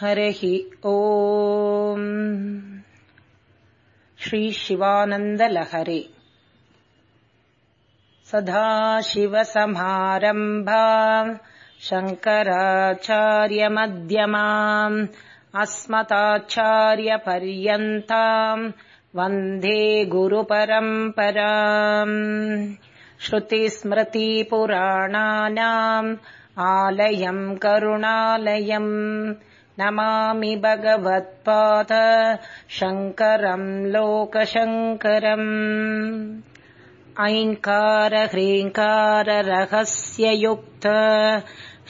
हरिः ओम्। श्रीशिवानन्दलहरे। सदाशिवसमारम्भा। शङ्कराचार्यमध्यमाम्। अस्मदाचार्यपर्यन्ताम्। वन्दे गुरुपरम्पराम्। श्रुतिस्मृतिपुराणानाम्। आलयम् करुणालयम् नमामि भगवत्पाद शङ्करम् लोकशङ्करम्। ऐङ्कारह्रीङ्काररहस्ययुक्त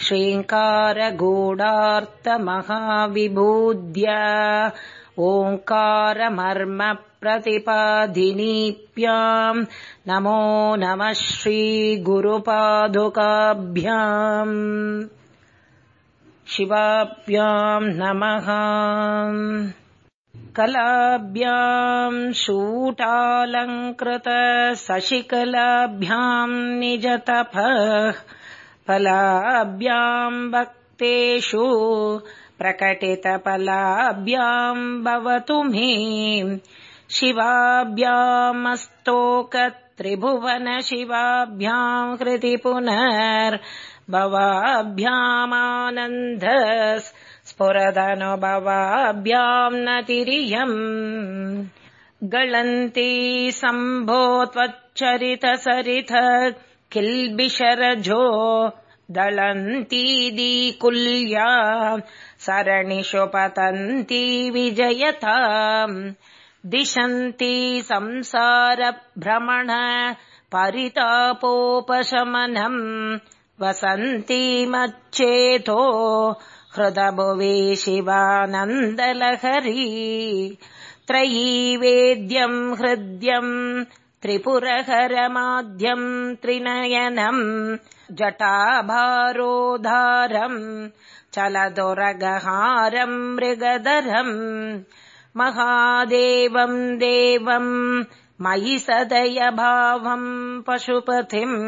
श्रीङ्कारगूढार्तमहाविभूद्य ओङ्कारमर्मप्रतिपादिनीप्याम् नमो नमः श्रीगुरुपादुकाभ्याम् शिवाभ्याम् नमः। कलाभ्याम् शूटालङ्कृत शशिकलाभ्याम् निजतपः। फलाभ्याम् भक्तेषु प्रकटितफलाभ्याम् भवतु मे। शिवाभ्यामस्तोक त्रिभुवन शिवाभ्याम् कृति पुनर् भवाभ्यामानन्द स्फुरदनुभवाभ्याम् न तिरियम्। गळन्ती सम्भो त्वच्चरितसरिथ किल्बिषरजो दळन्तीदीकुल्या सरणिषु पतन्ती विजयताम्। दिशन्ती संसारभ्रमण परितापोपशमनम् वसन्ती मच्चेतो हृदभुवि शिवानन्दलहरी। त्रयी वेद्यम् हृद्यम् त्रिपुरहरमाद्यम् त्रिनयनम् जटाभारोधारम् चलदुरगहारम् मृगधरम् महादेवम् देवम् मयि सदयभावम् पशुपतिम्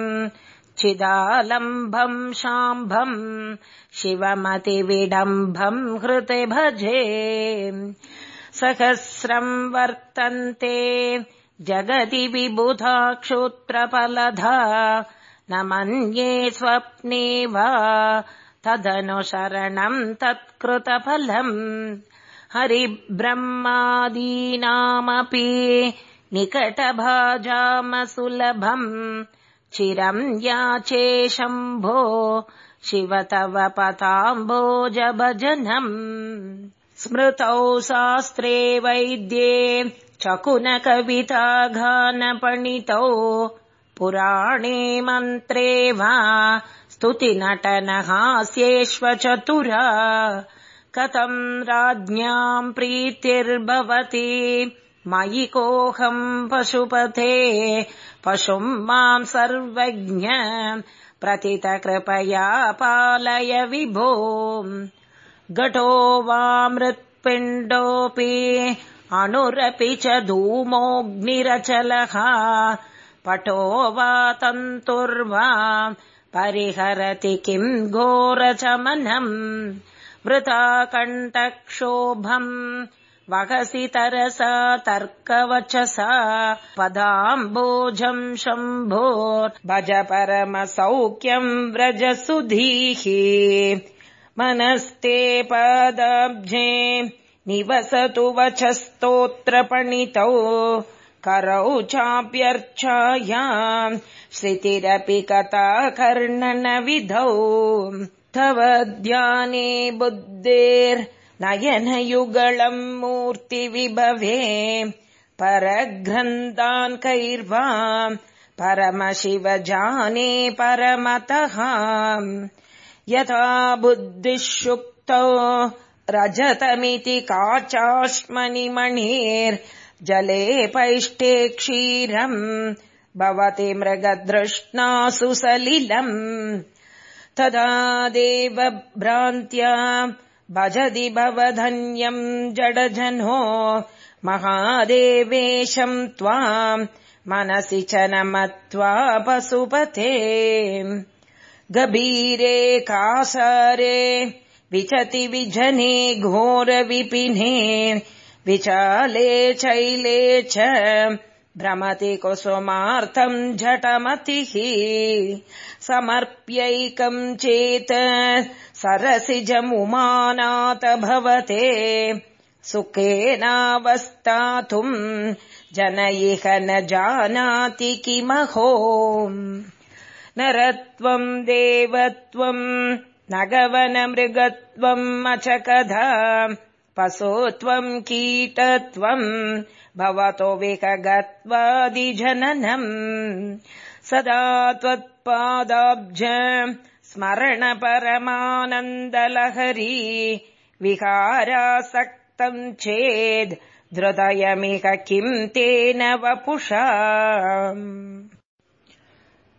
चिदालम्भम् शाम्भम् शिवमतिविडम्भम् हृते भजे। सहस्रम् वर्तन्ते जगति विबुधा क्षोत्रफलधा न मन्ये स्वप्ने वा तदनुशरणम् तत्कृतफलम्। हरिब्रह्मादीनामपि निकटभाजामसुलभम् चिरम् याचे शम्भो शिव तव पताम्भोज भजनम् स्मृतौ शास्त्रे वैद्ये चकुनकविताघानपणितौ पुराणे मन्त्रे वा स्तुतिनटनहास्येष्व चतुरा कथम् राज्ञाम् प्रीतिर्भवति मयि कोऽहम् पशुपथे पशुम् माम् सर्वज्ञ प्रतितकृपया पालय विभो। घटो वा मृत्पिण्डोऽपि अणुरपि च धूमोऽग्निरचलः। पटो वा तन्तुर्वा परिहरति किम् घोरचमनम्। वृथा कण्ठक्षोभम् वहसि तरसा तर्कवचसा पदाम्बोजम् शम्भोर् भज परमसौख्यम् व्रज सुधीः मनस्ते पदाब्जे निवसतु वचस्तोत्रपणितौ करौ चाप्यर्चायाम् श्रुतिरपि कथा कर्णनविधौ तव ध्याने बुद्धेर्नयनयुगलम् मूर्तिविभवे परग्रन्थान् कैर्वा परमशिव जाने परमतः। यथा बुद्धिः शुक्तौ रजतमिति काचाश्मनिमणेर्जले पैष्टे क्षीरम् भवति मृगदृष्णासु सलिलम्। तदा देवभ्रान्त्या भजति भवधन्यम् जडजनो महादेवेशम् त्वाम् मनसि च न मत्वा पशुपते गभीरे कासारे विचति विजने घोरविपिने विचाले चैले च भ्रमति कुसुमार्थम् झटमतिः समर्प्यैकम् चेत् सरसिजमुमानात भवते। सुखेनावस्थातुम् जन इह न जानाति किमहो। नरत्वम् देवत्वम् नगवनमृगत्वम् अचकधा पशुत्वम् कीटत्वम् भवतो विकगत्वादिजननम्। सदा त्वत्पादाब्ज स्मरण परमानन्दलहरी विहारासक्तम् चेद् धृदयमिह किम् तेन वपुषा।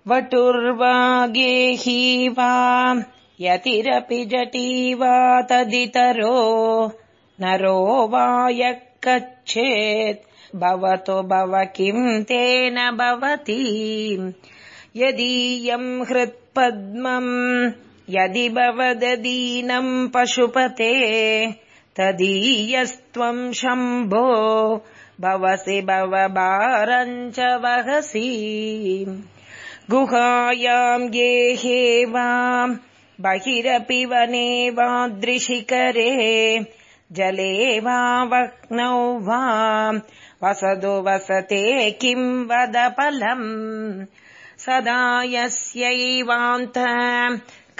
वटुर्वा गेही वा यतिरपि जटी वा तदितरो नरो वा यः कच्छेत् भवतु भव किम् तेन भवति यदीयम् हृत्पद्मम् यदि भवदीनम् पशुपते तदीयस्त्वम् शम्भो भवसि भवभारम् च वहसि। गुहायाम् गेहे वा बहिरपि वने वादृशिकरे जले वा वह्नौ वा वसदु वसते किम् वदफलम् सदा यस्यैवान्त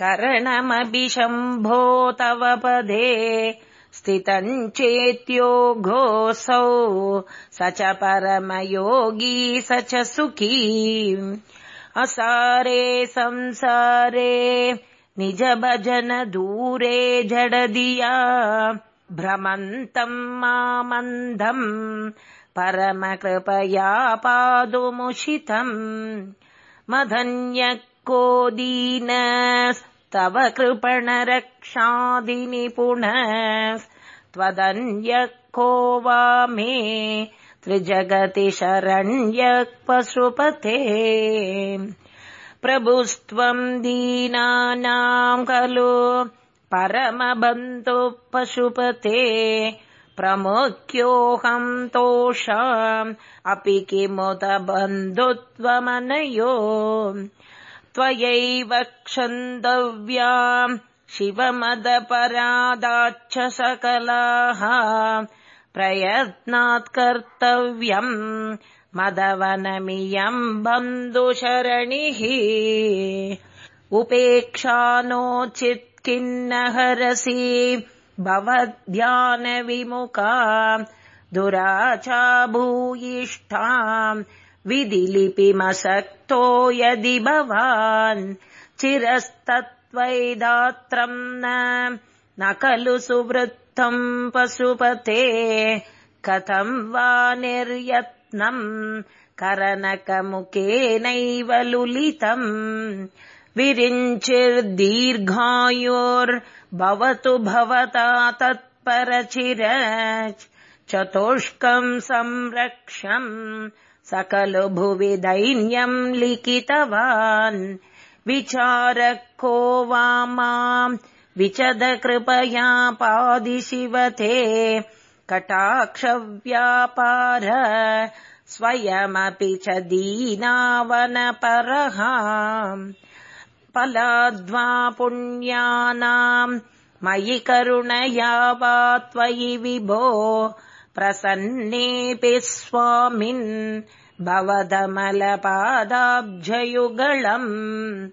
करणमभिशम्भो तव पदे। स्थितम् चेत्योघोऽसौ स च परमयोगी स च सुखी। असारे संसारे निज भजन दूरे जडदिया भ्रमन्तम् मामन्धम् परमकृपया पादुमुषितम् मधन्यः दीनस्तव कृपणरक्षादिनिपुणः त्वदन्यः को वा मे त्रिजगति शरण्यः पशुपते प्रभुस्त्वम् दीनानाम् खलु परमबन्धुः पशुपते प्रमुख्योऽहम् तोषाम्। अपि किमुत बन्धुत्वमनयो। त्वयैव क्षन्तव्याम्। शिवमदपरादाच्च सकलाः प्रयत्नात् कर्तव्यम्। मदवनमियम् बन्धुशरणिः। उपेक्षा नोचित् किन्न हरसि भवद्ध्यानविमुखा दुराचा भूयिष्ठाम् विधिलिपिमशक्तो यदि भवान् चिरस्तत्त्वैदात्रम् न खलु सुवृत्तम् पशुपते कथम् वा निर्यत्नम् करनकमुखेनैव लुलितम् विरिञ्चिर्दीर्घायोर्भवतु भवता तत्परचिर चतुष्कम् संरक्षम् सकलु भुवि दैन्यम् लिखितवान्। विचारः को वा माम् विचद कृपया पादिशिवते कटाक्षव्यापार स्वयमपि च दीनावनपरः पलाद्वा पुण्यानाम् मयि करुणया वा त्वयि विभो। प्रसन्नेऽपि स्वामिन्। भवदमलपादाब्जयुगळम्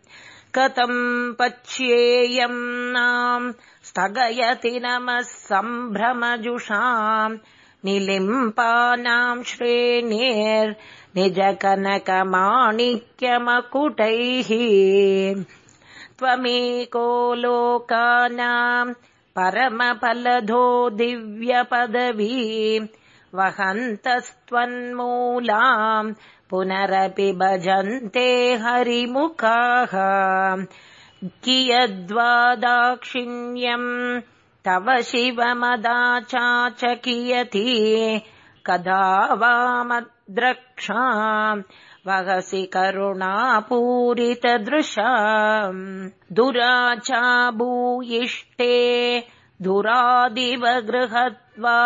कथम् पच्येयम् नाम्? स्थगयति नमः सम्भ्रमजुषाम्। निलिम्पानाम् श्रेणेर्निजकनकमाणिक्यमकुटैः त्वमेको लोकानाम् परमफलधो दिव्यपदवी वहन्तस्त्वन्मूलाम् पुनरपि भजन्ते हरिमुखाः कियद्वा दाक्षिण्यम् तव शिवमदा चाचकियति कदा वामद्रक्षा वहसि करुणापूरितदृशा। दुराचा भूयिष्टे दुरादिव गृहद्वारघटके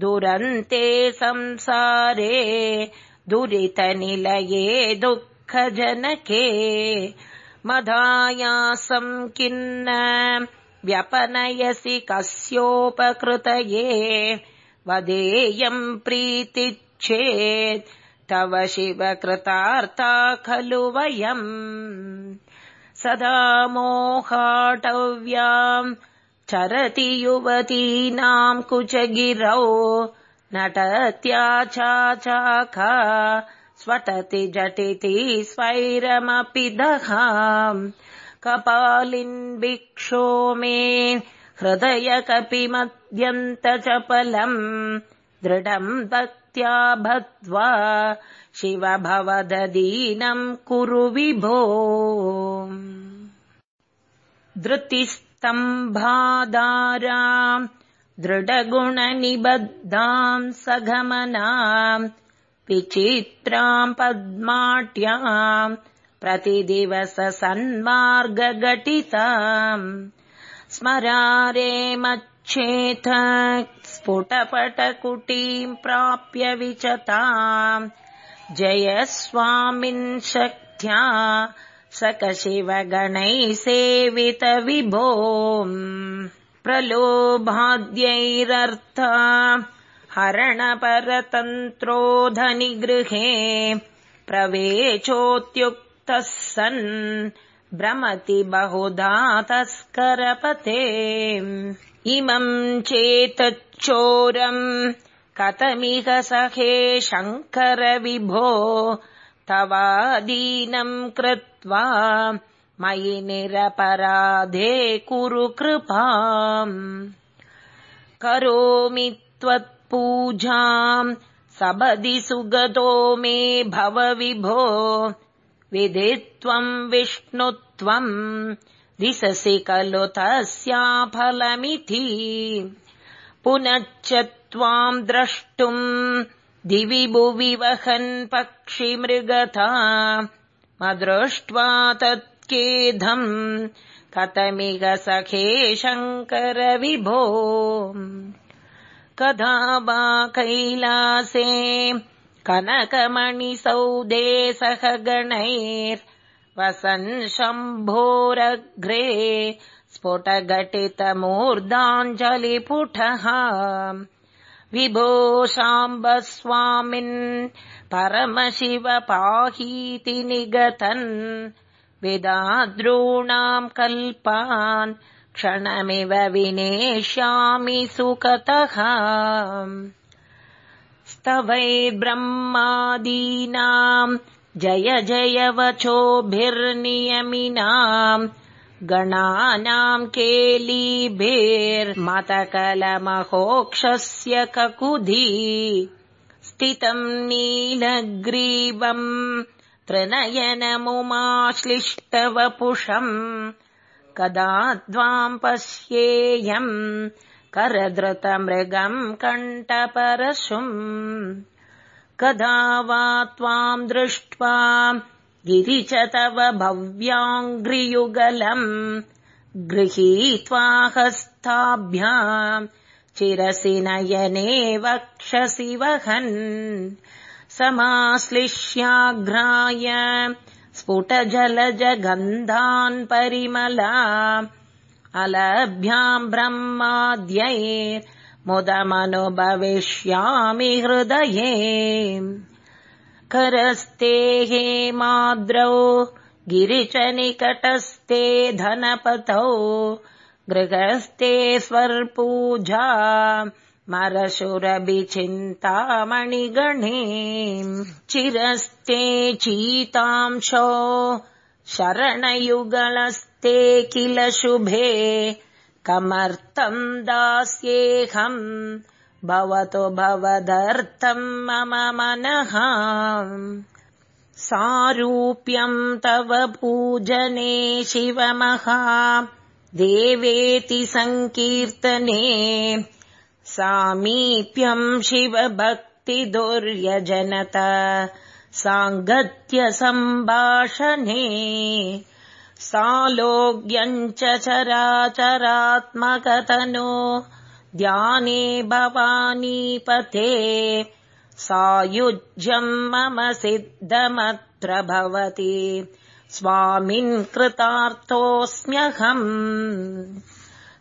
दुरन्ते संसारे। दुरितनिलये दुःखजनके। मधायासम् किन्न। व्यपनयसि कस्योपकृतये वदेयम् प्रीतिच्छेत्। तव शिव कृतार्ता खलु वयम् सदा मोहाटव्याम् चरति युवतीनाम् कुचगिरौ। नटत्या चाका स्वटति झटिति स्वैरमपि दहा। कपालिन् भिक्षो मे हृदय कपिमद्यन्त चपलम् दृढम् भक्त्या भद्वा शिव भवदीनम् कुरु विभो। धृतिस्तम्भादारा दृढगुणनिबद्धाम् सगमनाम् विचित्राम् पद्माट्याम् प्रतिदिवस सन्मार्गघटिताम् स्मरारे मच्छेथ स्फुटपटकुटीम् प्राप्य विचताम् जय स्वामिन् शक्त्या सकशिवगणैः सेवित विभो प्रलोभाद्यैरर्था हरणपरतन्त्रोधनिगृहे प्रवेचोत्युक्तः सन् भ्रमति बहुधा तस्करपते इमम् चेतच्चोरम् कथमिह सखे शङ्कर विभो तवादीनम् कृत्वा मयि निरपराधे कुरु कृपाम्। करोमि त्वत्पूजाम् सबदि सुगतो मे भव विभो विधित्वम् विष्णुत्वम् दिशसि खलु तस्याफलमिति पुनश्च त्वाम् द्रष्टुम् दिवि भुवि वहन् पक्षिमृगता मदृष्ट्वा तत्केधम् कथमिह सखे शङ्कर विभो। कदा वा कैलासे कनकमणिसौदे सह गणैर्वसन् शम्भोरग्रे स्फुटघटितमूर्धाञ्जलिपुटः। विभो शाम्ब स्वामिन् परमशिव पाहीति निगतन्। विदाद्रूणाम् कल्पान् क्षणमिव विनेष्यामि सुकतः स्तवैर्ब्रह्मादीनाम् जय जय वचोभिर्नियमिनाम् गणानाम् केलीभिर्मतकलमहोक्षस्य ककुधी स्थितम् नीलग्रीवम् त्रिनयनमुमाश्लिष्टवपुषम् कदा त्वाम् पश्येयम् करधृतमृगम् कण्ठपरशुम् कदा वा त्वाम् दृष्ट्वा गिरिच तव भव्याङ्घ्रियुगलम् गृहीत्वा हस्ताभ्याम् चिरसि नयने वक्षसि वहन् समाश्लिष्याघ्राय स्फुटजलजगन्धान् परिमला अलभ्याम् ब्रह्माद्यैर्मुदमनुभविष्यामि हृदये। करस्ते हेमाद्रौ गिरिच निकटस्ते धनपतौ गृहस्ते स्वर्पूजा मरशुरभिचिन्तामणिगणे चिरस्ते चीतांशो शरणयुगलस्ते किल शुभे कमर्थम् दास्येऽहम् भवतु भवदर्थम् मम मनः। सारूप्यम् तव पूजने शिवमहा देवेति सङ्कीर्तने। सामीप्यम् शिव भक्तिदुर्यजनत साङ्गत्य सम्भाषणे सालोग्यम् च चराचरात्मकतनो। ध्याने भवानीपते सायुज्यम् मम सिद्धमत्र भवति स्वामिन् कृतार्थोऽस्म्यहम्।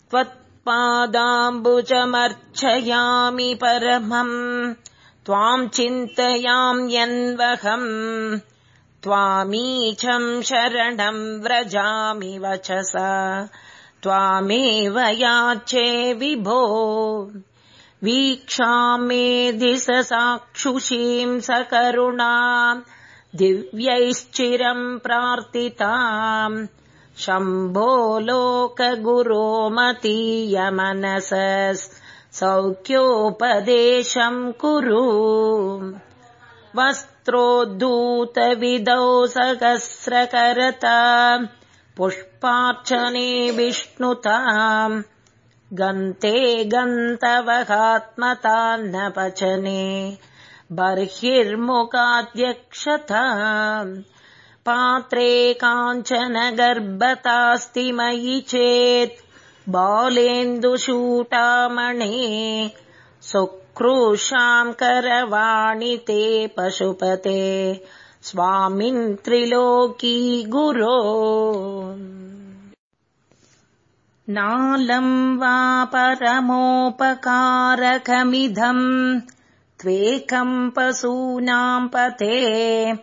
त्वत्पादाम्बुजमर्चयामि परमम्। त्वाम् चिन्तयाम्यन्वहम् त्वामीचम् शरणम् व्रजामि वचसा त्वामेव याचे विभो। वीक्षामेधिस साक्षुषीम् सकरुणा दिव्यैश्चिरम् प्रार्थिताम् शम्भो लोकगुरो मतीयमनस सौख्योपदेशम् कुरु वस्त्रोद्धूतविदौ सहस्रकरता पुष्पार्चने विष्णुताम् गन्ते गन्तवहात्मतान्न पचने बर्हिर्मुखाध्यक्षता पात्रे काञ्चन गर्भतास्ति मयि चेत् बालेन्दुषूटामणे सुक्रूशाम् करवाणि ते पशुपते। स्वामिन् त्रिलोकी गुरो। नालम् वा परमोपकारकमिदम् त्वेकम् पशूनाम् पते।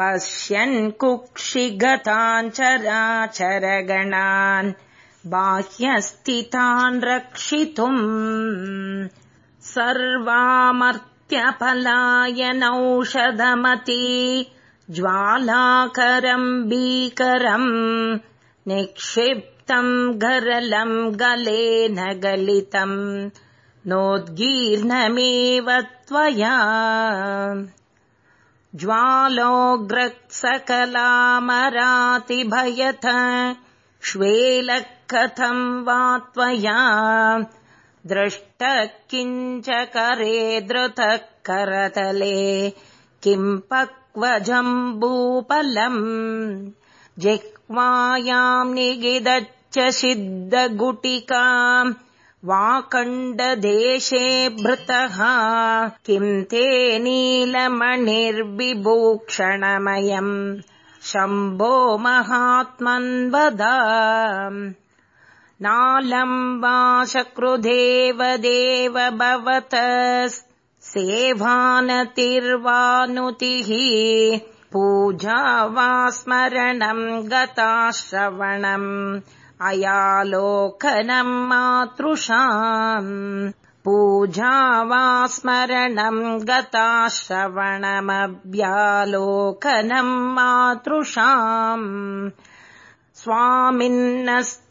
पश्यन् कुक्षिगतान् चराचरगणान् बाह्यस्थितान् रक्षितुम् सर्वामर्त्यपलायनौषधमती ज्वालाकरम् भीकरम् निक्षिप्तम् गरलम् गलेन गलितम् नोद्गीर्णमेव त्वया। ज्वालोग्रत्सकलामरातिभयथ श्वेलः कथम् वा त्वया दृष्ट किञ्च करे धृतः करतले किम् पक्वजम्बूपलम्? जिह्वायाम् निगिदच्च सिद्धगुटिकाम्। वाकण्डदेशे भृतः। किम् ते नीलमणिर्विभूक्षणमयम् शम्भो महात्मन्वद नालम् वा शकृदेव देव भवत सेवानतिर्वानुतिः पूजा वा स्मरणम् गताश्रवणम् अयालोकनम् मातृषाम् पूजा वा स्मरणम् गताश्रवणमव्यालोकनम् मातृषाम्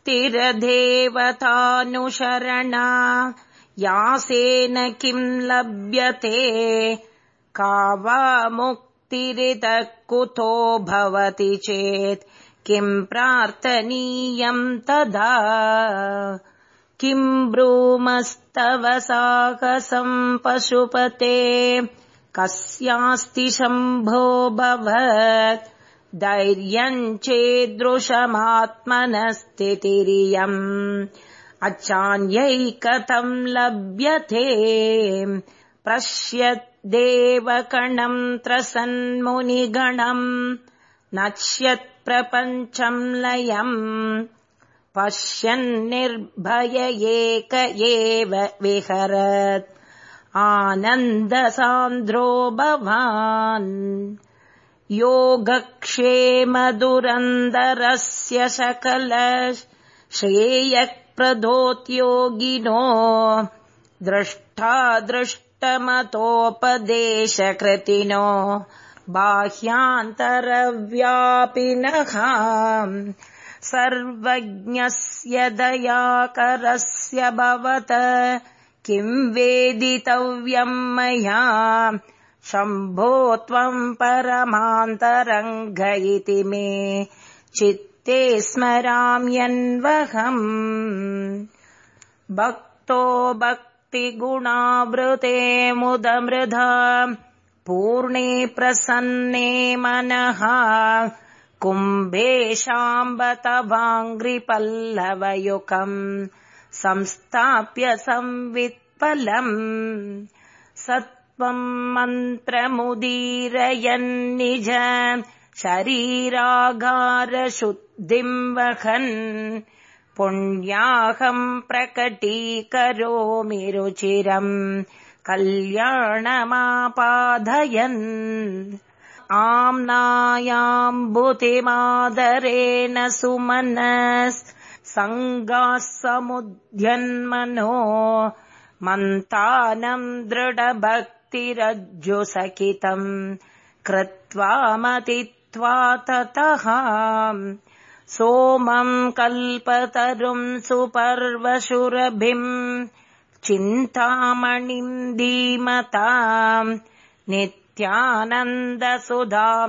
स्वामिन्नस्तिरदेवतानुशरणा यासेन किम् लभ्यते? का वा मुक्तिरितः कुतो भवति चेत् किम् प्रार्थनीयम् तदा? किम् ब्रूमस्तव साहसम् पशुपते? कस्यास्ति शम्भो भवत् धैर्यम् चेदृशमात्मनस्थितिरियम् अच्छान्यैकथम् लभ्यते। पश्यद्देवकणम् त्रसन्मुनिगणम्। नश्यत् प्रपञ्चम् लयम्। पश्यन्निर्भय एक एव विहरत्। आनन्दसान्द्रो भवान् योगक्षेमदुरन्दरस्य सकल श्रेयप्रदोद्योगिनो दृष्टा दृष्टमतोपदेशकृतिनो बाह्यान्तरव्यापिनः सर्वज्ञस्य दयाकरस्य भवत किम् वेदितव्यम् मया शम्भो त्वम् परमान्तरङ्ग इति मे चित्ते स्मराम्यन्वहम् भक्तो भक्तिगुणावृते मुदमृधा पूर्णे प्रसन्ने मनः। कुम्भेशाम्बतवाङ्घ्रिपल्लवयुकम् संस्थाप्य संवित्पलम् सत्त्वम् मन्त्रमुदीरयन्निज शरीरागारशुद्धिम् वहन्। पुण्याहम् प्रकटीकरोमि रुचिरम् कल्याणमापादयन् आम्नायाम्बुतिमादरेण सुमनस् सङ्गाः समुद्यन्मनो मन्तानम् दृढभक्तिरज्जुसकितम् कृत्वा मतित्वा ततः सोमम् कल्पतरुम् सुपर्वशुरभिम् चिन्तामणिम् धीमताम् नित्यानन्दसुधाम्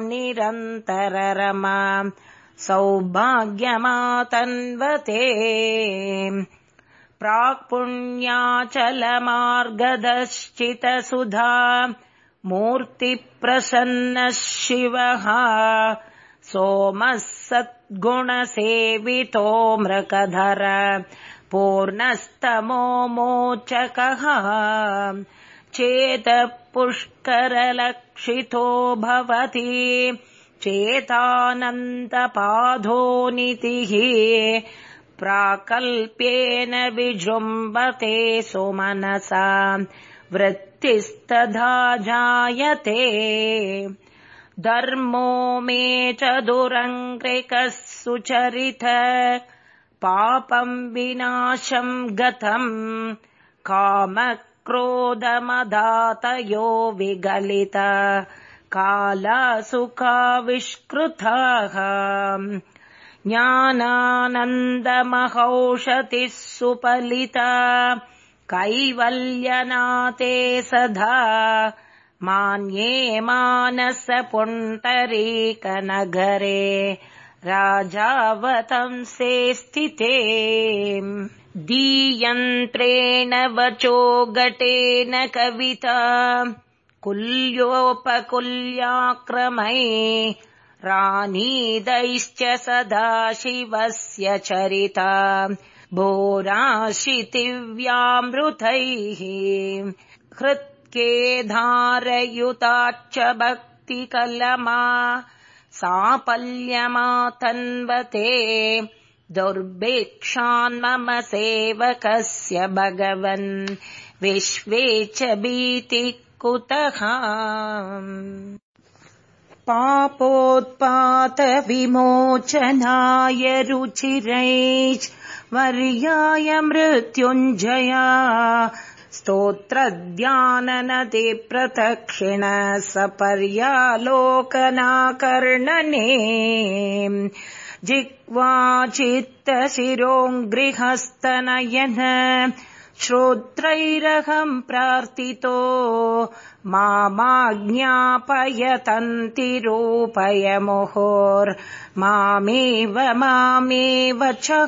निरन्तररमा सौभाग्यमातन्वते प्राक्पुण्याचलमार्गदश्चितसुधा मूर्तिप्रसन्नः शिवः सोमः सद्गुणसेवितो मृकधर पूर्णस्तमो मोचकः चेतः पुष्करलक्षितो भवति चेतानन्दपाधोनितिः प्राकल्प्येन विजृम्बते सुमनसा। वृत्तिस्तथा जायते। धर्मो मे चतुरङ्कृकः सुचरित पापम् विनाशम् गतम् कामक्रोधमदातयो विगलित। कालासुखाविष्कृतः ज्ञानानन्दमहौषतिः सुपलिता कैवल्यनाते सदा मान्ये मानस पुण्डरीकनगरे राजावतंसे स्थिते। दीयन्त्रेण वचो गटेन कविता कुल्योपकुल्याक्रमै रानीदैश्च सदा शिवस्य चरिता। भोराशितिव्यामृतैः। हृत्के धारयुताच्च भक्तिकलमा सापल्यमातन्वते दुर्भिक्षान्मम सेवकस्य भगवन्। विश्वे च भीतिः कुतः पापोत्पातविमोचनाय रुचिरैश्च वर्याय मृत्युञ्जया। स्तोत्रध्याननति प्रदक्षिण सपर्यालोकनाकर्णने। जिह्वाचित्तशिरोङ्गृहस्तनयन श्रोत्रैरहम् प्रार्थितो मामाज्ञापयतन्तिरूपय मुहुर्मामेव मामेव च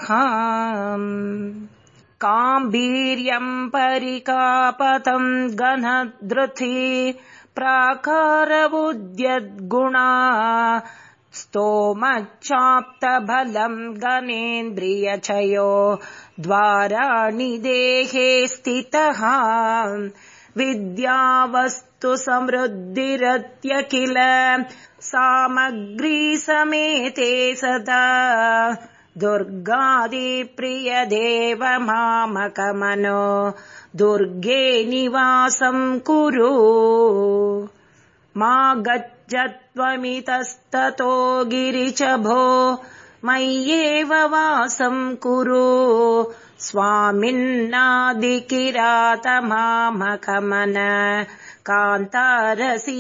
काम्भीर्यम् परिकापतम् गणधृति प्राकारवुद्यद्गुणा स्तोमच्चाप्तबलम् गणेन्द्रियचयो द्वाराणि देहे स्थितः। विद्यावस्तु समृद्धिरत्य किल? सामग्री समेते सदा। दुर्गादिप्रियदेव मामकमनो। दुर्गे निवासम् कुरु। मा गच्छत्वमितस्ततो गिरिच भो मय्येव वासम् कुरु। स्वामिन्नादिकिरातमामकमन कान्तारसीमान्तरे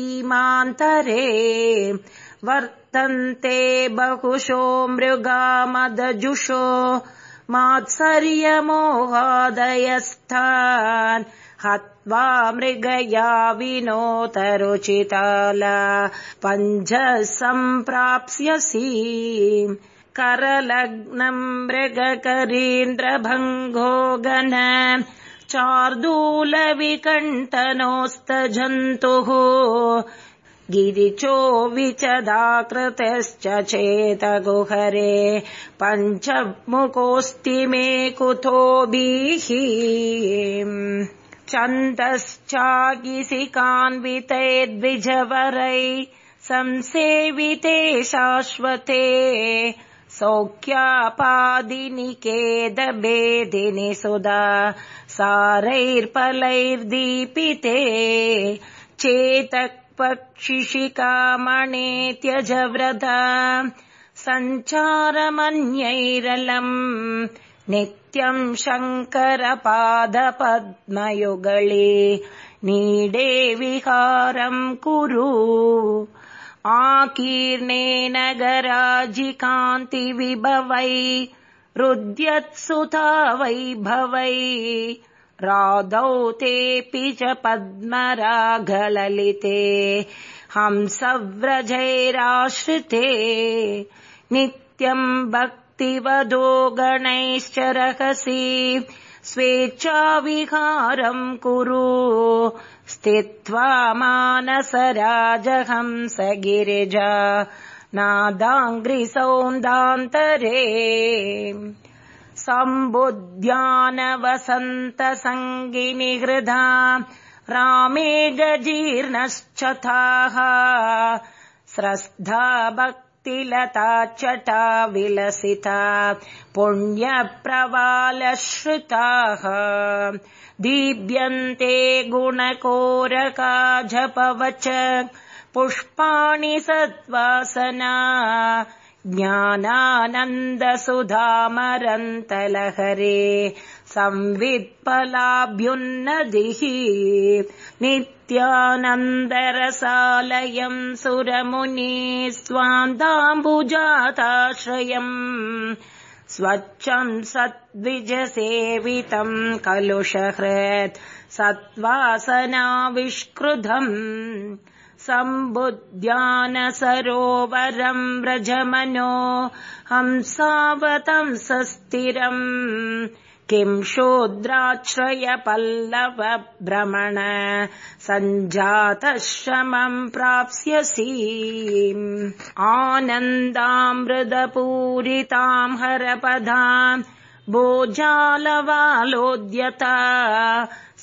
वर्तन्ते बहुशो मृगामदजुषो मात्सर्यमोहादयस्थान्। हत्वा मृगया विनोतरुचिताला पञ्च सम्प्राप्स्यसि करलग्नम् मृगकरीन्द्रभङ्गो गण शार्दूलविकण्ठनोस्तजन्तुः गिरिचो विचदाकृतश्च चेतगुहरे पञ्चमुखोऽस्ति मे कुतोभिः चन्दश्चागिसिकान्वितैर्द्विजवरै संसेविते शाश्वते सौख्यापादिनिकेदभेदिनि सुदा सारैर्फलैर्दीपिते चेतक्पक्षिशिकामणे त्यजव्रता सञ्चारमन्यैरलम् नित्यम् शङ्करपादपद्मयुगळे नीडे विहारम् कुरु आकीर्णेन गराजिकान्तिविभवै रुद्यत्सुता वैभवै राधौ तेऽपि च पद्मराघललिते हंसव्रजैराश्रिते। नित्यम् भक्तिवधो गणैश्च रहसि। स्वेच्छाविहारम् कुरु। स्थित्वा मानसराजहंस गिरिजा नादाङ्घ्रिसौन्दान्तरे सम्बुद्ध्यानवसन्तसङ्गिनि हृदा रामे गजीर्णश्चथाः स्रस्धा भक्तिलता चटा विलसिता पुण्यप्रवालश्रुताः दीप्यन्ते गुणकोरका जपवच पुष्पाणि सद्वासना ज्ञानानन्दसुधामरन्तलहरे संवित्फलाभ्युन्नदिः नित्यानन्दरसालयम् सुरमुनि स्वान्दाम्बुजाताश्रयम् स्वच्छम् सद्विजसेवितम् कलुषहृत् सत्त्वासनाविष्कृतम् सम्बुद्ध्यानसरोवरम् व्रजमनो हंसावतम् सस्थिरम् किम् शूद्राश्रयपल्लव भ्रमण सञ्जातश्रमम् प्राप्स्यसि। आनन्दामृदपूरिताम् हरपदाम् भोजालवालोद्यता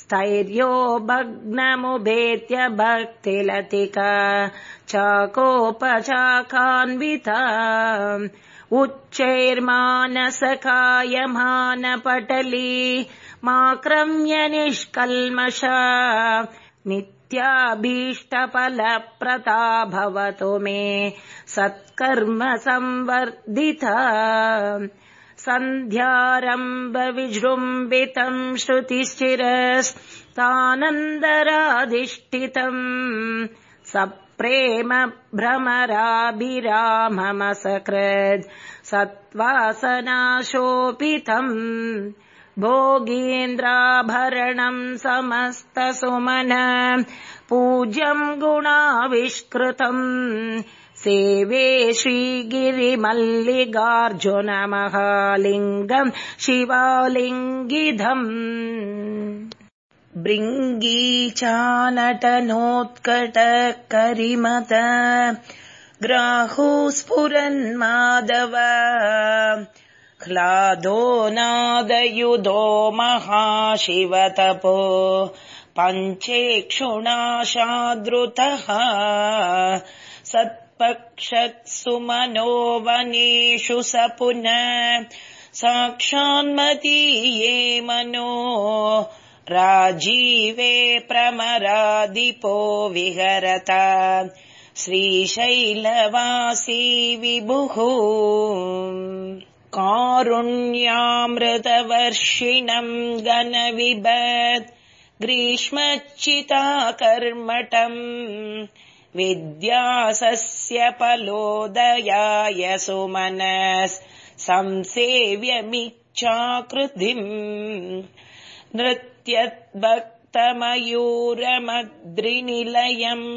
स्थैर्यो भग्नमुभेत्य भक्तिलतिका चाकोपचाकान्विता। उच्चैर्मानसकायमानपटली माक्रम्य निष्कल्मषा। नित्याभीष्टफलप्रता भवतु मे सत्कर्म संवर्धिता सन्ध्यारम्भ विजृम्बितम् श्रुतिश्चिरस्तानन्दराधिष्ठितम् सप्रेम भ्रमराभिराममसकृद् सत्त्वासनाशोपितम् भोगीन्द्राभरणम् समस्तसुमन। पूज्यम् गुणाविष्कृतम् सेवे श्रीगिरिमल्लिगार्जुनमहालिङ्गम् शिवालिङ्गिधम्। भृङ्गीचानटनोत्कट करिमत ग्राहो स्फुरन्माधव ह्लादो नादयुधो महाशिवतपो पञ्चेक्षुणाशादृतः सत्पक्षत्सु वनेषु स पुनः साक्षान्मतीये मनो राजीवे प्रमरादिपो विहरता। श्रीशैलवासी विभुः कारुण्यामृतवर्षिणम् गणविभत् ग्रीष्मच्चिताकर्मटम् फलोदयाय सुमनस् संसेव्यमिच्छाकृतिम् नृत्यद्भक्तमयूरमद्रिनिलयम्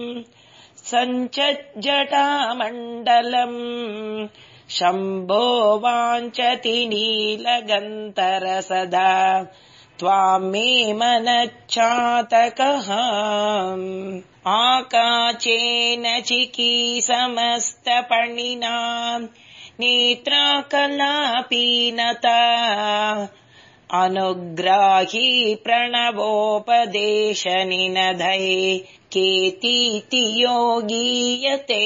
सञ्चज्जटामण्डलम् शम्भो वाञ्चति नीलगन्तर त्वाम् मे मनच्चातकः। आकाचेन चिकीसमस्तपणिना नेत्राकलापीनता अनुग्राही प्रणवोपदेशनिनधै केतीति योगीयते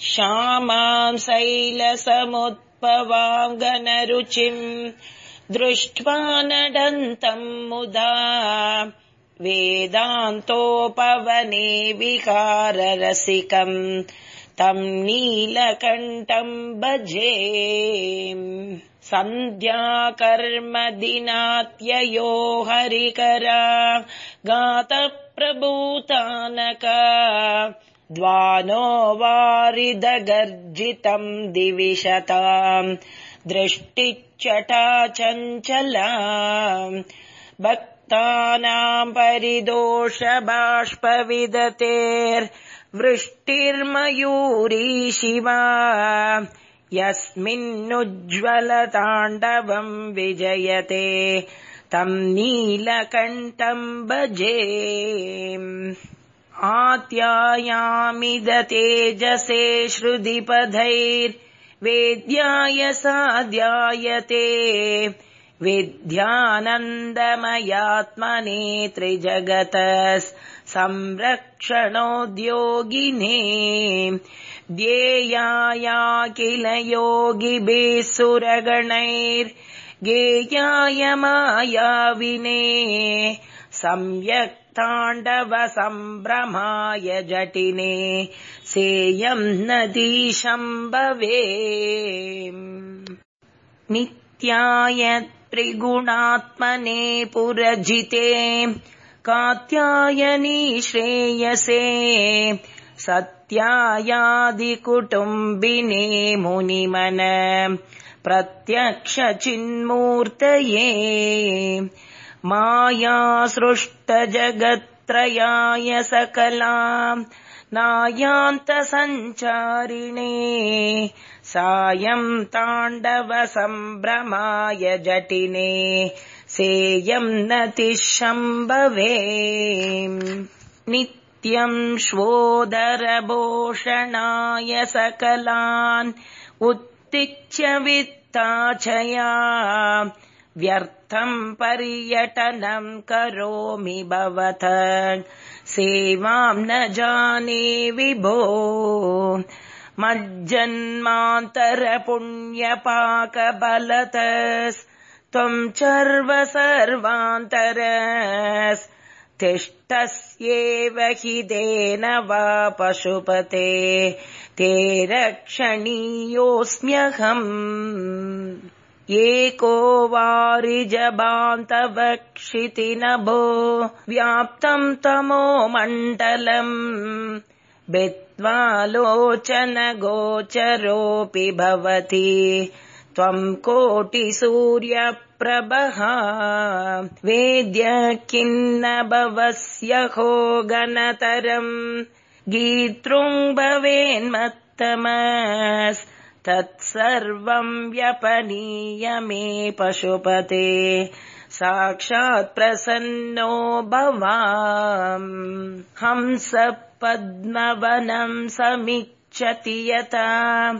श्यामाम् शैलसमुत्पवाङ्गनरुचिम् दृष्ट्वा नडन्तम् मुदा वेदान्तोपवने विकाररसिकम् तम् नीलकण्ठम् भजे। सन्ध्याकर्म दिनात्ययो हरिकरा गातप्रभूतानका द्वानो वारिदगर्जितम् दिविशताम् दृष्टिच्चटा चञ्चला भक्तानाम् परिदोष बाष्पविदतेर्वृष्टिर्मयूरी शिवा यस्मिन्नुज्ज्वलताण्डवम् विजयते तम् नीलकण्ठम् भजे। आत्यायामिद तेजसे श्रुतिपधैर्वेद्याय साध्यायते। विद्यानन्दमयात्मने त्रिजगत संरक्षणोद्योगिने। ध्येयाया किल योगिभिः सुरगणैर्गेयाय मायाविने। सम्यक्ताण्डव सम्भ्रमाय जटिने सेयम् नदीशम्भवे नित्याय त्रिगुणात्मने पुरजिते। कात्यायनी श्रेयसे। सत्यायादिकुटुम्बिने मुनिमन। प्रत्यक्षचिन्मूर्तये। माया सृष्टजगत्त्रयाय सकला नायान्तसञ्चारिणे सायम् ताण्डव सम्भ्रमाय जटिने सेयम् नतिशम्भवे। नित्यम् श्वोदरभूषणाय सकलान् उत्तिच्य वित्ताचया। व्यर्थम् पर्यटनम् करोमि भवथ सेवाम् न जाने विभो। मज्जन्मान्तरपुण्यपाकबलतस्त्वम् चर्व सर्वान्तरस्। तिष्ठस्येव हि देन वा पशुपते ते रक्षणीयोऽस्म्यहम् एको वारिजबान्तवक्षिति नभो व्याप्तम् तमो मण्डलम् भित्त्वालोचन गोचरोऽपि भवति। त्वम् कोटिसूर्यप्रभः। वेद्य किन्न भवस्यहो गणतरम् तत्सर्वम् व्यपनीय मे पशुपते। साक्षात् प्रसन्नो भवाम्। हंस पद्मवनम् समिच्छति यता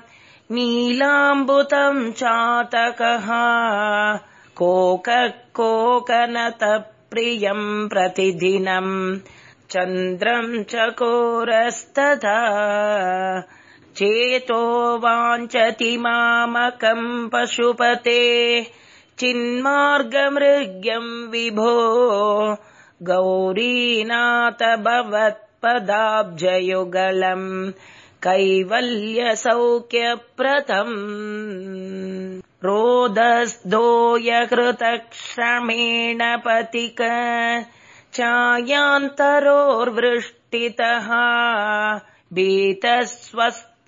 नीलाम्बुतम् चातकः कोकनतप्रियम् प्रतिदिनम् चन्द्रम् चकोरस्तथा चेतो वाञ्चति मामकम् पशुपते। चिन्मार्गमृग्यम् विभो गौरीनाथ भवत्पदाब्जयुगलम् कैवल्यसौख्यप्रथम् रोदस्दोयकृतक्षमेण पतिक चायान्तरोर्वृष्टितः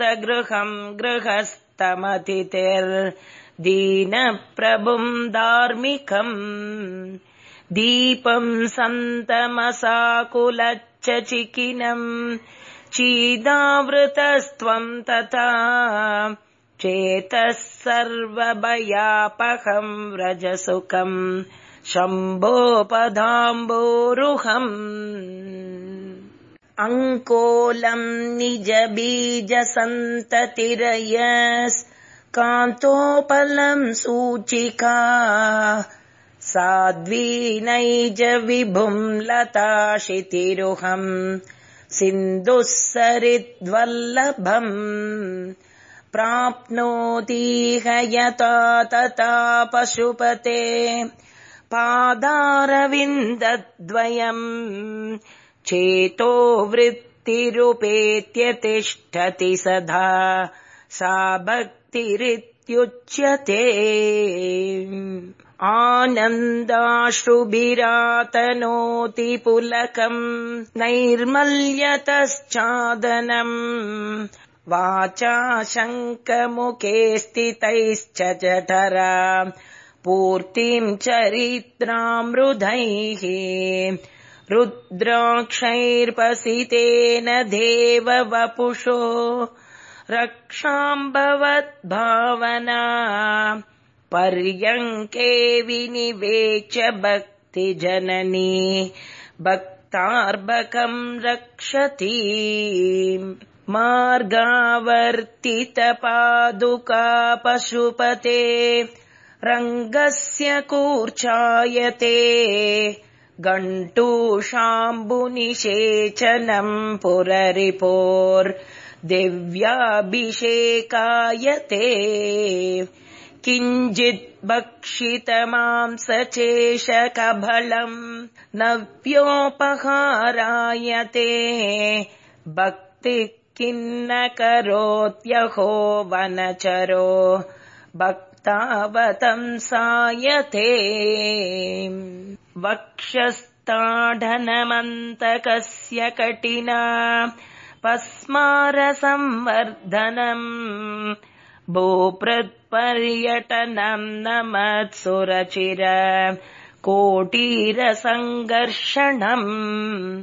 भीतस्वस्थगृहम् गृहस्तमतिथिर्दीनप्रभुम् धार्मिकम् दीपम् सन्तमसाकुलच्चिकिनम् चीदावृतस्त्वम् तथा चेतः सर्वभयापहम् व्रजसुखम् शम्भोपधाम्बोरुहम् अङ्कोलम् निज बीजसन्ततिरयस् कान्तोपलम् सूचिका साध्वीनैज विभुम् लताशितिरुहम् सिन्धुः सरिद्वल्लभम् प्राप्नोतीह यता तता पशुपते पादारविन्दद्वयम् चेतो वृत्तिरुपेत्य तिष्ठति सदा। सा भक्तिरित्युच्यते। आनन्दाश्रुभिरातनोति पुलकम् नैर्मल्यतश्चादनम्। वाचा शङ्कमुखे स्थितैश्च जठरा। पूर्तिम् चरित्रामृधैः रुद्राक्षैर्पसितेन देववपुषो रक्षाम् भवद्भावना पर्यङ्के विनिवेच्य भक्तिजननी भक्तार्भकम् रक्षति मार्गावर्तितपादुका पशुपते रङ्गस्य कूर्चायते गण्टूषाम्बुनिषेचनम् पुररिपोर्दिव्याभिषेकायते किञ्चित् भक्षितमांस चेशकबलम् नव्योपहारायते भक्तिः किन्न करोत्यहो वनचरो भक्तावतंसायते वक्षस्ताढनमन्तकस्य कटिना। पस्मारसंवर्धनम्। भूपृत्पर्यटनम् न मत्सुरचिर। कोटीरसङ्घर्षणम्।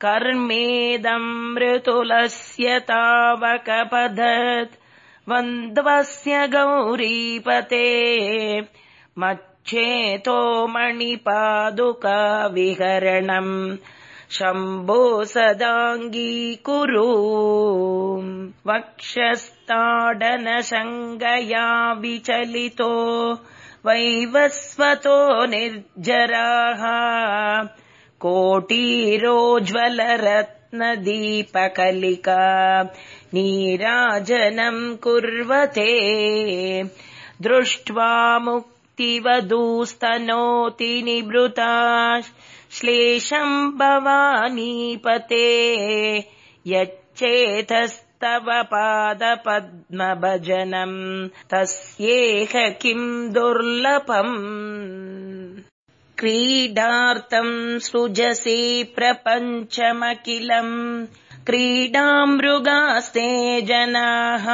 कर्मेदम् मृतुलस्य तावकपधत् वन्द्वस्य गौरीपते। मच्छेतो मणिपादुका विहरणम् शम्भो सदाङ्गीकुरु वक्षस्ताडनशङ्गया विचलितो वैवस्वतो निर्जराः। कोटीरोज्ज्वलरत्नदीपकलिका नीराजनम् कुर्वते। दृष्ट्वा मुक्तिवधूस्तनोति निवृता श्लेषम् भवानीपते। यच्चेतस्तव पादपद्मभजनम् तस्येह किम् दुर्लभम्? क्रीडार्थम् सृजसि प्रपञ्चमखिलम् क्रीडामृगास्ते जनाः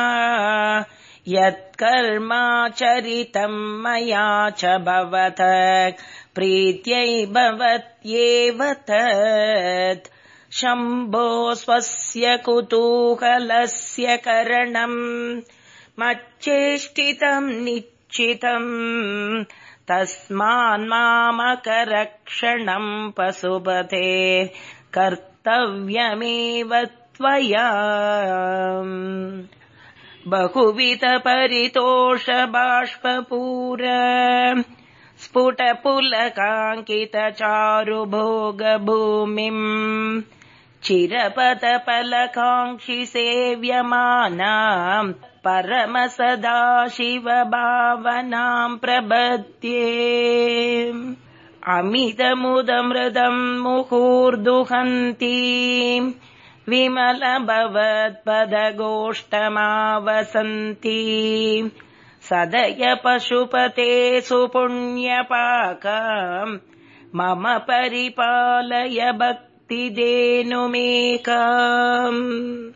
यत्कर्माचरितम् मया च भवत। प्रीत्यै भवत्येव तत्। शम्भो स्वस्य कुतूहलस्य करणम्। मच्चेष्टितम् निश्चितम्। तस्मान्मामकरक्षणम् पशुपते कर्तव्यमेव त्वया। बहुविध परितोष बाष्पूर स्फुटपुलकाङ्कित चारुभोगभूमिम् चिरपदपलकाङ्क्षि सेव्यमाना परम सदा शिव भावनाम् अमितमुदमृदम् मुहुर्दुहन्ती। विमल भवत्पदगोष्ठमावसन्ती सदय पशुपते सुपुण्यपाकम्। मम परिपालय भक्तिदेनुमेकाम्।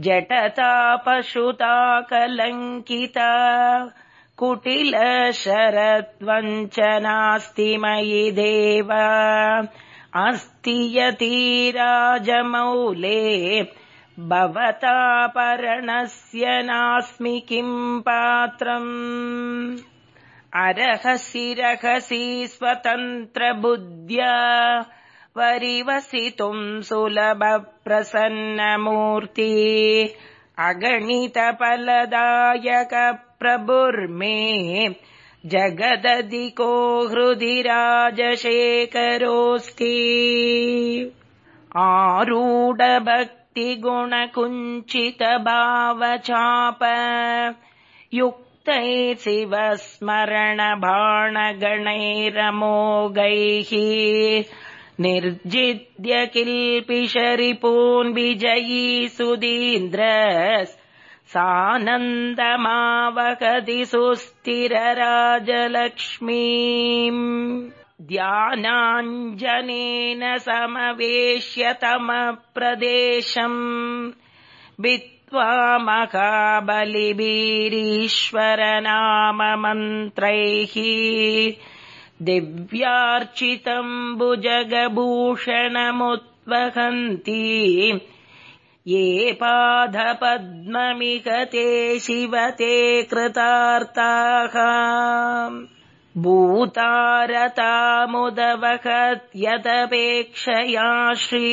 जटता पशुता कलङ्किता कुटिल शरद्वञ्चनास्ति मयि देव। अस्ति यतीराजमौले भवतापरणस्य नास्मि किम् पात्रम्? अरहसि रहसि स्वतन्त्रबुद्ध्या वरिवसितुम् सुलभ प्रसन्नमूर्ति अगणितफलदायक प्रभुर्मे जगदधिको हृदि राजशेखरोऽस्ति आरूढभक्तिगुणकुञ्चित भावचाप युक्तै शिव स्मरण बाणगणैरमोघैः निर्जिद्य किल्पिशरिपून् विजयी सुधीन्द्र सानन्दमावकति सुस्थिरराजलक्ष्मीम्। ध्यानाञ्जनेन समवेश्यतमप्रदेशम् वित्त्वा मकाबलिभिरीश्वर नाम मन्त्रैः दिव्यार्चितम् भुजगभूषणमुद्वहन्ति ये पादपद्ममिह ते शिव ते कृतार्ताः भूतारतामुदवहत्यदपेक्षया श्री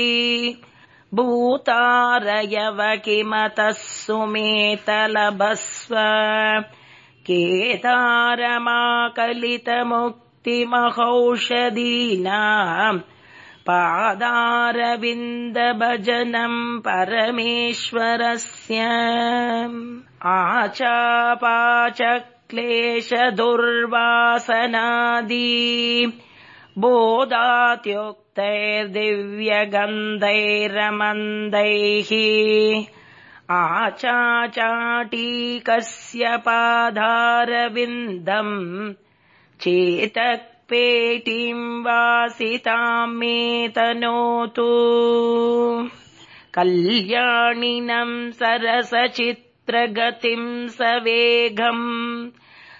भूतारयव किमतः सुमेतलभस्व केदारमाकलितमुक्तिमहौषधीनाम् पादारविन्दभजनम् परमेश्वरस्य। आचापाचक्लेशदुर्वासनादि। बोधात्युक्तैर्दिव्यगन्धैरमन्दैः। आचाचाटीकस्य पादारविन्दम् चेतक् पेटीम् वासिताम् मे तनोतु। कल्याणिनम् सरसचित्रगतिम् सवेगम्।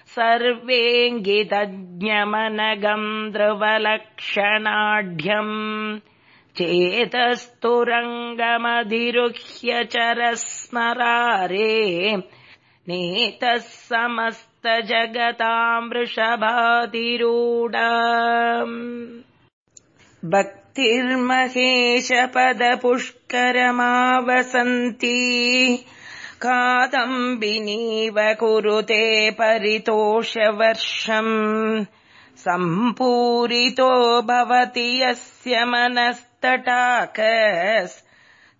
सर्वेङ्गितज्ञमनगम् द्रुवलक्षणाढ्यम् चेतस्तुरङ्गमधिरुह्य चरस्मरारे नेतः समस्त जगताम् वृषभातिरूढ भक्तिर्महेशपदपुष्करमावसन्ती। कादम्बिनीव कुरुते परितोषवर्षम्। सम्पूरितो भवति यस्य मनस्तटाकस्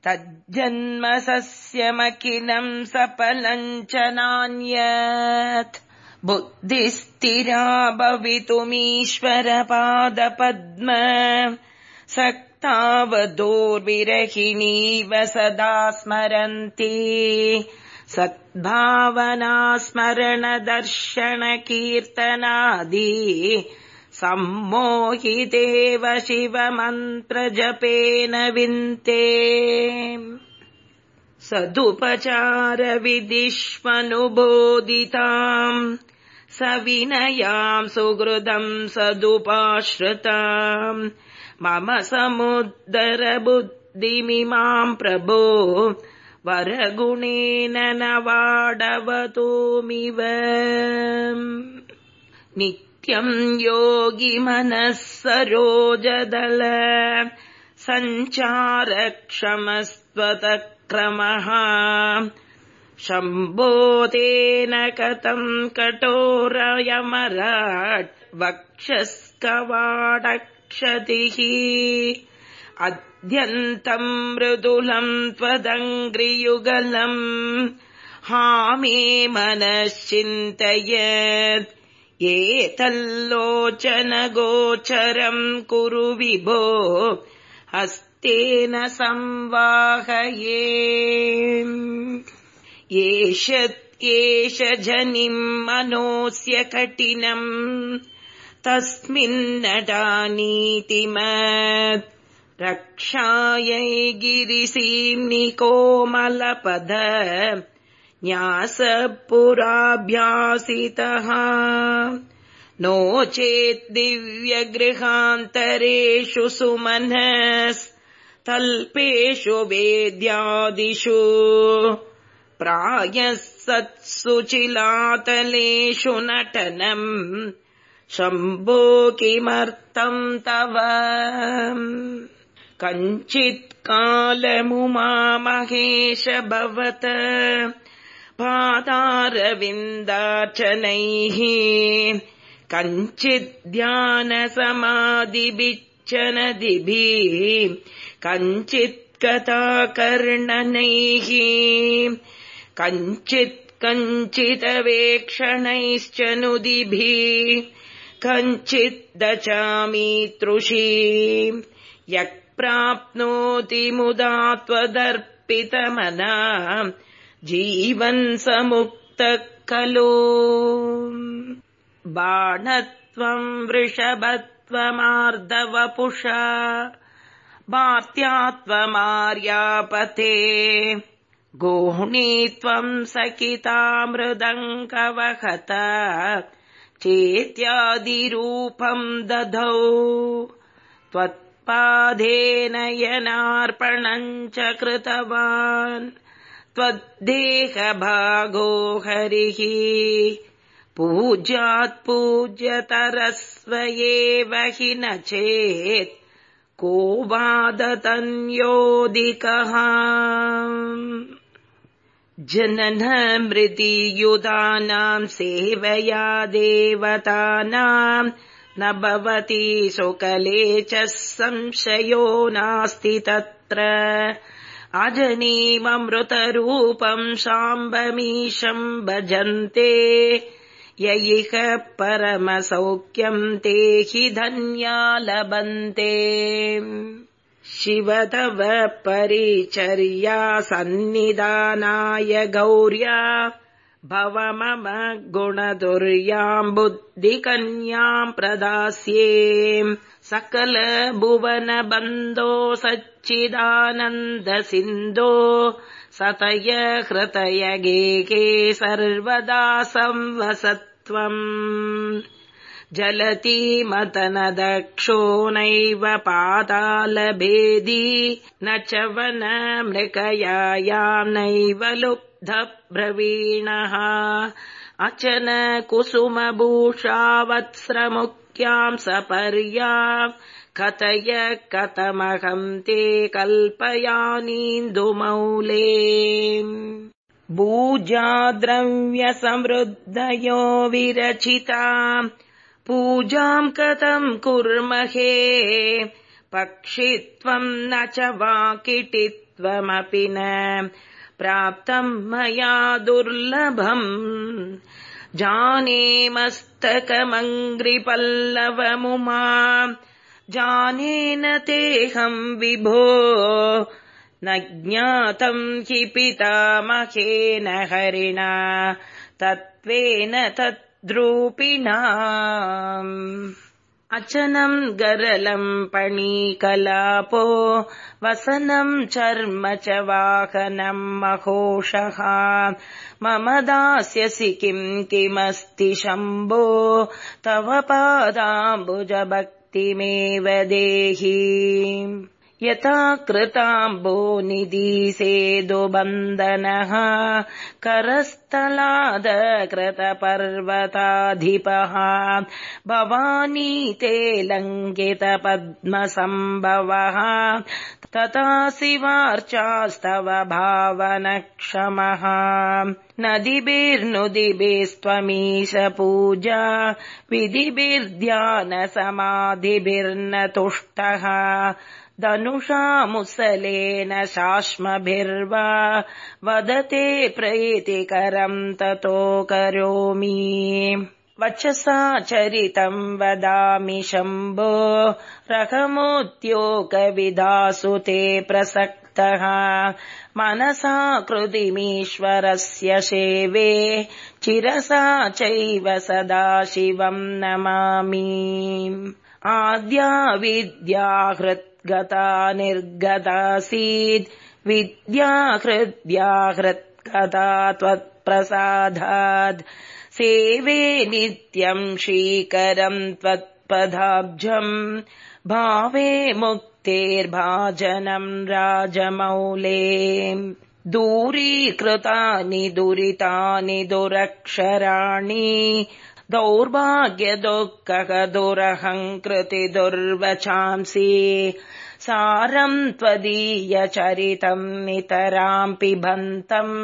तज्जन्म सस्यमखिलम् सफलम् च नान्यत्। बुद्धिस्थिरा भवितुमीश्वरपादपद्म। सक्तावदोर्विरहिणीव सदा स्मरन्ति। सद्भावना स्मरण दर्शन कीर्तनादि सम्मोहितेव शिवमन्त्रजपेन विन्ते। सदुपचारविदिष्वनुबोधिताम् सविनयाम् सुहृदम् सदुपाश्रिताम् मम समुद्धरबुद्धिमिमाम् प्रभो वरगुणेन न वाडवतोमिव नित्यम् योगि मनः सरोजदल सञ्चारक्षमस्त्वतक्रमः शम्बोतेन कथम् कठोरयमराट् वक्षस्कवाडक्षतिः। अद्यन्तम् मृदुलम् त्वदङ्घ्रियुगलम् हामे मनश्चिन्तयत् एतल्लोचनगोचरम् कुरु विभो हस्तेन संवाहये। एष एष जनिम् मनोऽस्य कठिनम् तस्मिन्नटानीतिमत् रक्षायै गिरिसीम्निकोमलपद न्यासपुराभ्यासितः नो चेत् दिव्यगृहान्तरेषु सुमनस्तल्पेषु वेद्यादिषु। प्रायः सत्सु चिलातलेषु नटनम् शम्भो किमर्थम् तव। कञ्चित्कालमुमा महेश भवत पादारविन्दाचनैः कञ्चिद्ध्यानसमाधिभिच्चनदिभिः कञ्चित् कथाकर्णनैः कञ्चित् कञ्चिदवेक्षणैश्च नुदिभिः कञ्चित् दचामि तृषी यः प्राप्नोति मुदा त्वदर्पितमना जीवन् समुक्तः खलु बाणत्वम् वृषभत्वमार्दवपुषा। त्वमार्यापते गोह्णी त्वम् सकिता मृदङ्कवहत चेत्यादिरूपम् दधौ। त्वत्पादेन यनार्पणम् च कृतवान् त्वद्देहभागो हरिः पूज्यात्पूज्यतरस्व एव हि न चेत् को वादतन्योदिकः जननमृतियुधानाम् सेवया देवतानाम् न भवति सुकले च संशयो नास्ति तत्र अजनीममृतरूपम् शाम्बमीशम् भजन्ते। य परमसौख्यम् ते हि धन्या लभन्ते शिव तव परिचर्या सन्निधानाय गौर्या भव मम गुणदुर्याम् बुद्धिकन्याम् प्रदास्ये सकल भुवन बन्धो सच्चिदानन्द सिन्धो सतय हृतय गेके सर्वदा संवसत्वम्। जलति मतन दक्षो नैव पातालभेदी न च वन मृगयायाम् नैव लुब्धब्रवीणः। अचन कुसुमभूषा वत्स्रमुख्याम् सपर्या कथय कथमहम् ते कल्पयानीन्दुमौले। भूजाद्रव्यसमृद्धयो विरचिता पूजाम् कथम् कुर्महे? पक्षित्वम् न च वाकिटित्वमपि न। प्राप्तम् मया दुर्लभम् जाने मस्तकमङ्घ्रिपल्लवमुमा जानेन तेऽहम् विभो न ज्ञातम् हि पितामहेन हरिणा तत्त्वेन तत् द्रूपिणा अचनम् गरलम् पणीकलापो वसनम् चर्म च वाहनम् महोषः। मम दास्यसि किम् किमस्ति शम्भो तव पादाम्बुजभक्तिमेव देहि यथा कृताम्बो निदीसेदु बन्दनः करस्थलादकृतपर्वताधिपः भवानी ते लङ्कितपद्मसम्भवः तथा शिवार्चास्तव भावनक्षमः नदिभिर्नुदिभिस्त्वमीश पूजा विधिभिर्ध्यानसमाधिभिर्न तुष्टः धनुषा मुसलेन शाश्मभिर्वा वदते प्रीतिकरम् ततो करोमि। वचसा चरितम् वदामि शम्भो रकमोद्योगविदासु ते प्रसक्तः। मनसा कृतिमीश्वरस्य सेवे चिरसा चैव सदा शिवम् नमामि। आद्या विद्याहृत् गता निर्गतासीद् विद्याहृद्याहृत्कथा त्वत्प्रसादाद् सेवे नित्यम् श्रीकरम् त्वत्पदाब्जम् भावे मुक्तेर्भाजनम् राजमौले। दूरीकृतानि दुरितानि दुरक्षराणि दौर्भाग्यदुःखगदुरहङ्कृति दुर्वचांसि सारम् त्वदीयचरितम् नितराम् पिबन्तम्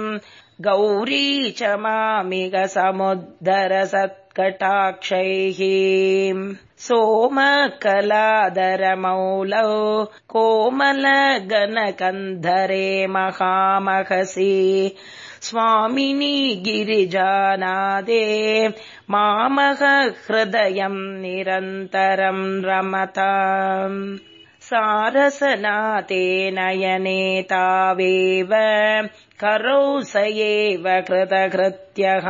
गौरी च मामिग समुद्धरसत्कटाक्षैः सोमकलादरमौलौ कोमलगनकन्धरे महामहसि स्वामिनी गिरिजानादे मामह हृदयम् निरन्तरम् रमता सारसनाते नयने तावेव करौ स एव कृतकृत्यः।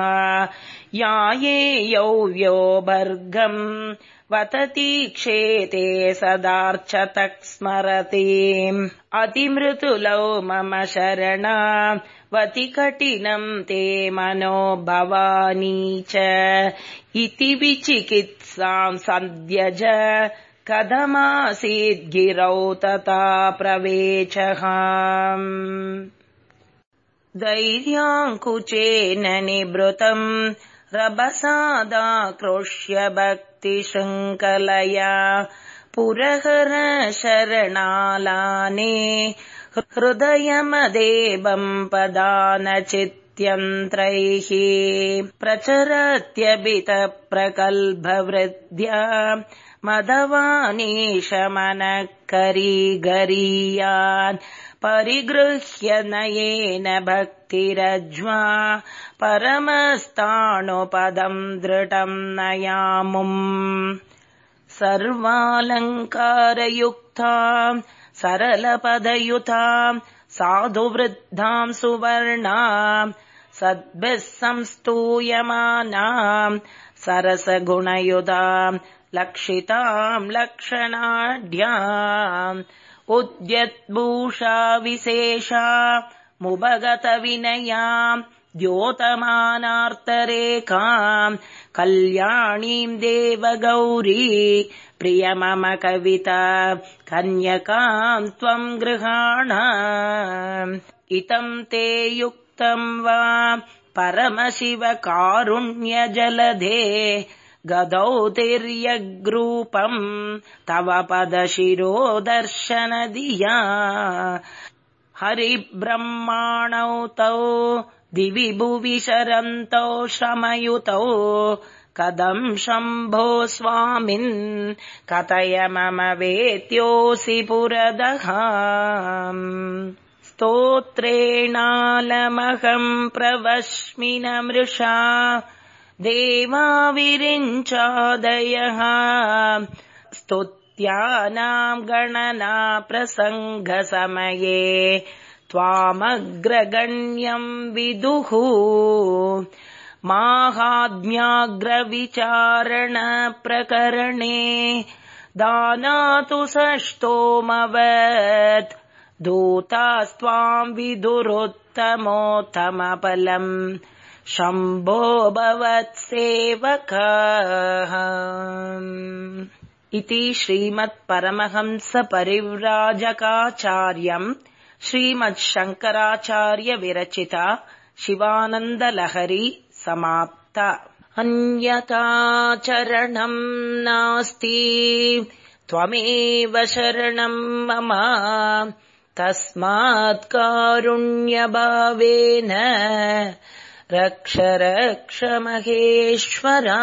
याये यौव्यो भर्गम् वतति क्षेते सदार्चतक् स्मरति। अतिमृतुलौ मम शरणा वति कठिनम् ते मनो भवानी च। इति विचिकित्साम् सद्यज। कथमासीद्गिरौ तथा प्रवेचः। धैर्याङ्कुचेन निवृतम् रभसादाक्रोश्य भक्तिशृङ्खलया। पुरहर शरणालाने हृदयमदेवम् पदानचित्यन्त्रैः प्रचरत्यभितप्रकल्भवृद्ध्या मदवानीशमनः करीगरीयान् परिगृह्य नयेन भक्तिरज्वा परमस्ताणुपदम् दृढम् नयामुम्। सर्वालङ्कारयुक्ता सरलपदयुता साधुवृद्धाम् सुवर्णा सद्भिः संस्तूयमानाम् सरसगुणयुधा लक्षिताम् लक्षणाढ्या उद्यत्भूषा विशेषा मुभगतविनया द्योतमानार्तरेखाम् कल्याणीम् देवगौरी प्रिय मम कविता कन्यकाम् त्वम् गृहाण। इतम् ते युक्तम् वा परमशिव कारुण्यजलधे गदौ तिर्यग्रूपम् तव पदशिरो दर्शन दिया हरिब्रह्माणौ तौ दिवि भुवि शरन्तौ श्रमयुतौ कदम् शम्भो स्वामिन्? कथय मम वेत्योऽसि पुरदः स्तोत्रेणालमहम् प्रवश्मिनमृषा देवाविरिञ्चादयः। स्तुत्यानाम् गणना प्रसङ्गसमये। त्वामग्रगण्यम् विदुः माहात्म्याग्रविचारण प्रकरणे दानातु सष्टोमवत् दूतास्त्वाम् विदुरुत्तमोत्तमफलम्। शम्भो भवत्सेवकः। इति श्रीमत्परमहंसपरिव्राजकाचार्यम् श्रीमच्छङ्कराचार्यविरचिता शिवानन्दलहरी समाप्त। अन्यथा चरणम् नास्ति। त्वमेव शरणम् मम। तस्मात्कारुण्यभावेन रक्ष रक्ष महेश्वरा